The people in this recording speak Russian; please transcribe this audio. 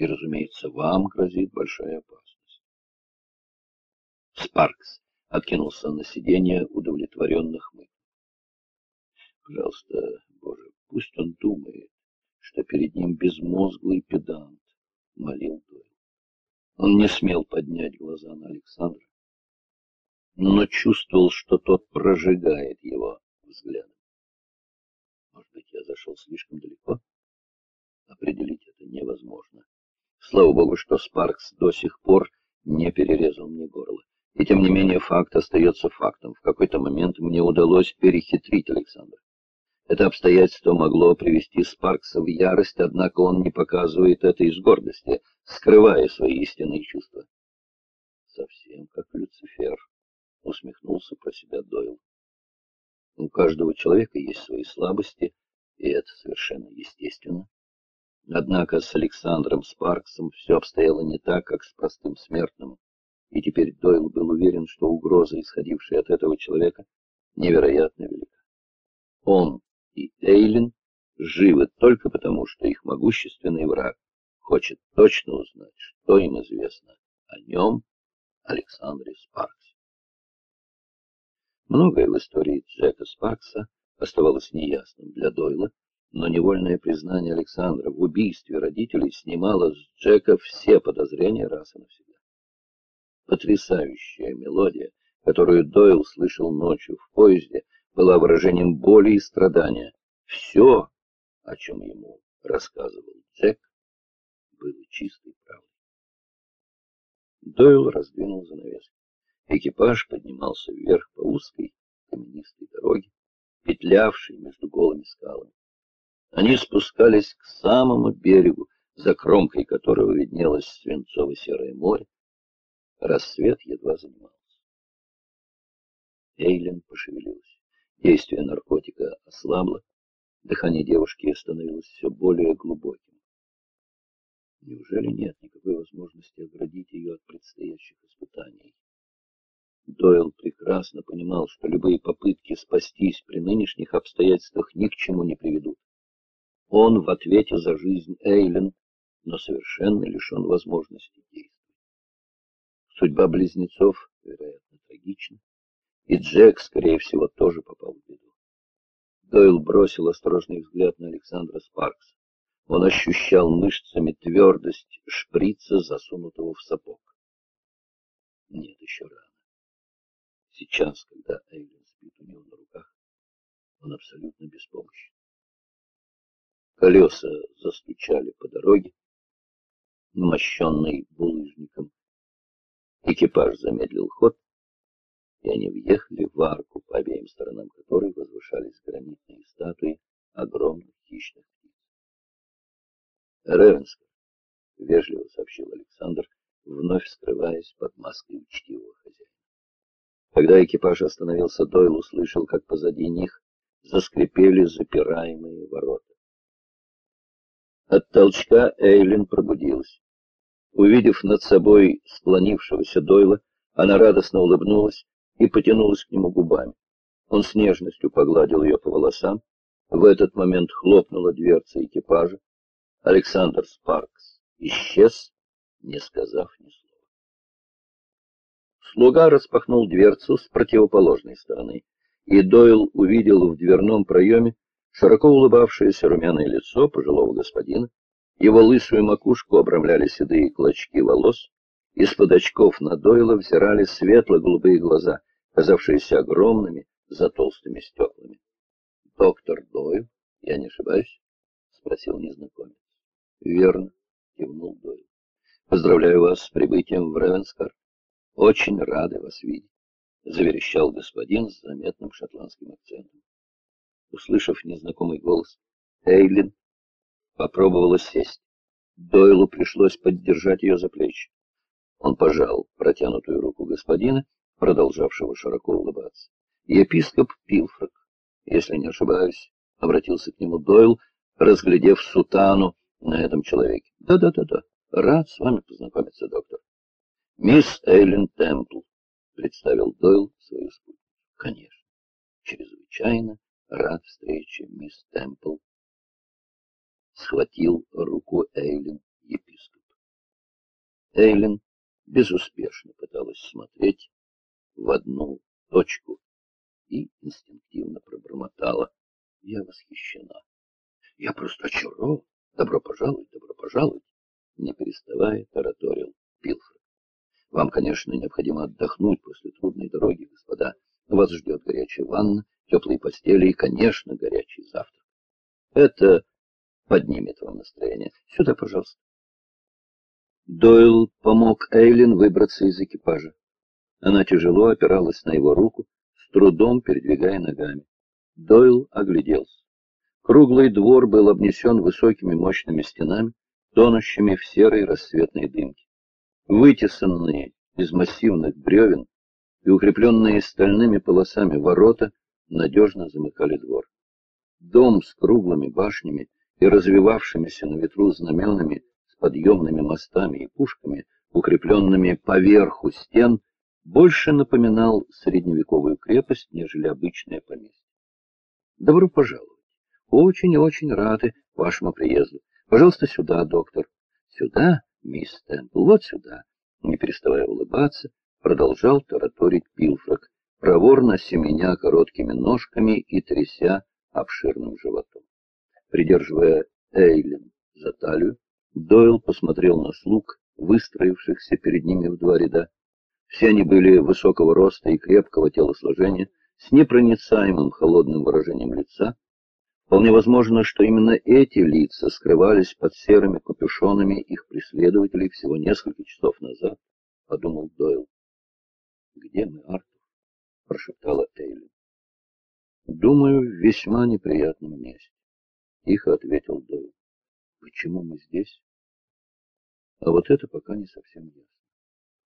И, разумеется, вам грозит большая опасность. Спаркс откинулся на сиденье, удовлетворенно хмыкнул. Пожалуйста, Боже, пусть он думает, что перед ним безмозглый педант, молил Дойл. Он не смел поднять глаза на Александра, но чувствовал, что тот прожигает его взглядом. Может быть, я зашел слишком далеко? Определить это невозможно. Слава богу, что Спаркс до сих пор не перерезал мне горло. И тем не менее факт остается фактом. В какой-то момент мне удалось перехитрить Александра. Это обстоятельство могло привести Спаркса в ярость, однако он не показывает это из гордости, скрывая свои истинные чувства. Совсем как Люцифер, усмехнулся про себя Дойл. У каждого человека есть свои слабости, и это совершенно естественно. Однако с Александром Спарксом все обстояло не так, как с простым смертным, и теперь Дойл был уверен, что угроза, исходившая от этого человека, невероятно велика. Он и Эйлин живы только потому, что их могущественный враг хочет точно узнать, что им известно о нем, Александре Спарксе. Многое в истории Джека Спаркса оставалось неясным для Дойла, но невольное признание Александра в убийстве родителей снимало с Джека все подозрения раз и навсегда. Потрясающая мелодия, которую Дойл слышал ночью в поезде, была выражением боли и страдания. Все, о чем ему рассказывал Джек, было чистой правдой. Дойл раздвинул занавески. Экипаж поднимался вверх по узкой каменистой дороге, петлявшей между голыми скалами. Они спускались к самому берегу, за кромкой которого виднелось свинцово-серое море. Рассвет едва занимался. Эйлин пошевелилась. Действие наркотика ослабло, дыхание девушки становилось все более глубоким. Неужели нет никакой возможности оградить ее от предстоящих испытаний? Дойл прекрасно понимал, что любые попытки спастись при нынешних обстоятельствах ни к чему не приведут. Он в ответе за жизнь Эйлен, но совершенно лишен возможности действовать. Судьба близнецов, вероятно, трагична, и Джек, скорее всего, тоже попал в беду. Дойл бросил осторожный взгляд на Александра Спаркса. Он ощущал мышцами твердость шприца, засунутого в сапог. Нет, еще рано. Сейчас, когда Эйлен спит у него на руках, он абсолютно беспомощен. Колеса застучали по дороге, мощенной булыжником. Экипаж замедлил ход, и они въехали в арку, по обеим сторонам которой возвышались гранитные статуи огромных хищных птиц. «Ревенскер», — вежливо сообщил Александр, вновь скрываясь под маской учтивого хозяина. Когда экипаж остановился, Дойл услышал, как позади них заскрипели запираемые ворота. От толчка Эйлин пробудилась. Увидев над собой склонившегося Дойла, она радостно улыбнулась и потянулась к нему губами. Он с нежностью погладил ее по волосам. В этот момент хлопнула дверца экипажа. Александр Спаркс исчез, не сказав ни слова. Слуга распахнул дверцу с противоположной стороны, и Дойл увидел в дверном проеме Широко улыбавшееся румяное лицо пожилого господина, его лысую макушку обрамляли седые клочки волос, из-под очков на Дойла взирали светло-голубые глаза, казавшиеся огромными за толстыми стеклами. «Доктор Дойл, я не ошибаюсь?» — спросил незнакомец. «Верно», — кивнул Дойл. «Поздравляю вас с прибытием в Ревенскар. Очень рады вас видеть», — заверещал господин с заметным шотландским акцентом услышав незнакомый голос. Эйлин попробовала сесть. Дойлу пришлось поддержать ее за плечи. Он пожал протянутую руку господина, продолжавшего широко улыбаться. Епископ Пилфрак, если не ошибаюсь, обратился к нему Дойл, разглядев сутану на этом человеке. Да-да-да-да, рад с вами познакомиться, доктор. Мисс Эйлин Темпл, представил Дойл свою спутницу. Конечно, чрезвычайно рад встрече, мисс Темпл. Схватил руку Эйлин епископ. Эйлин безуспешно пыталась смотреть в одну точку и инстинктивно пробормотала. Я восхищена. Я просто очарован. Добро пожаловать, добро пожаловать. Не переставая, тараторил Пилфред. Вам, конечно, необходимо отдохнуть после трудной дороги, господа. Вас ждет горячая ванна, теплые постели и, конечно, горячий завтрак. Это поднимет вам настроение. Сюда, пожалуйста. Дойл помог Эйлин выбраться из экипажа. Она тяжело опиралась на его руку, с трудом передвигая ногами. Дойл огляделся. Круглый двор был обнесен высокими мощными стенами, тонущими в серой рассветной дымке. Вытесанные из массивных бревен и укрепленные стальными полосами ворота надежно замыкали двор. Дом с круглыми башнями и развивавшимися на ветру знаменами с подъемными мостами и пушками, укрепленными поверху стен, больше напоминал средневековую крепость, нежели обычное поместье. Добро пожаловать. Очень и очень рады вашему приезду. Пожалуйста, сюда, доктор. Сюда, мисс Темпл, вот сюда. Не переставая улыбаться, продолжал тараторить Пилфрак, проворно семеня короткими ножками и тряся обширным животом. Придерживая Эйлин за талию, Дойл посмотрел на слуг, выстроившихся перед ними в два ряда. Все они были высокого роста и крепкого телосложения, с непроницаемым холодным выражением лица. Вполне возможно, что именно эти лица скрывались под серыми капюшонами их преследователей всего несколько часов назад, — подумал Дойл. — Где мы, Артур? — прошептала Эйли. — Думаю, в весьма неприятном месте, — тихо ответил Дойл. — Почему мы здесь? — А вот это пока не совсем ясно.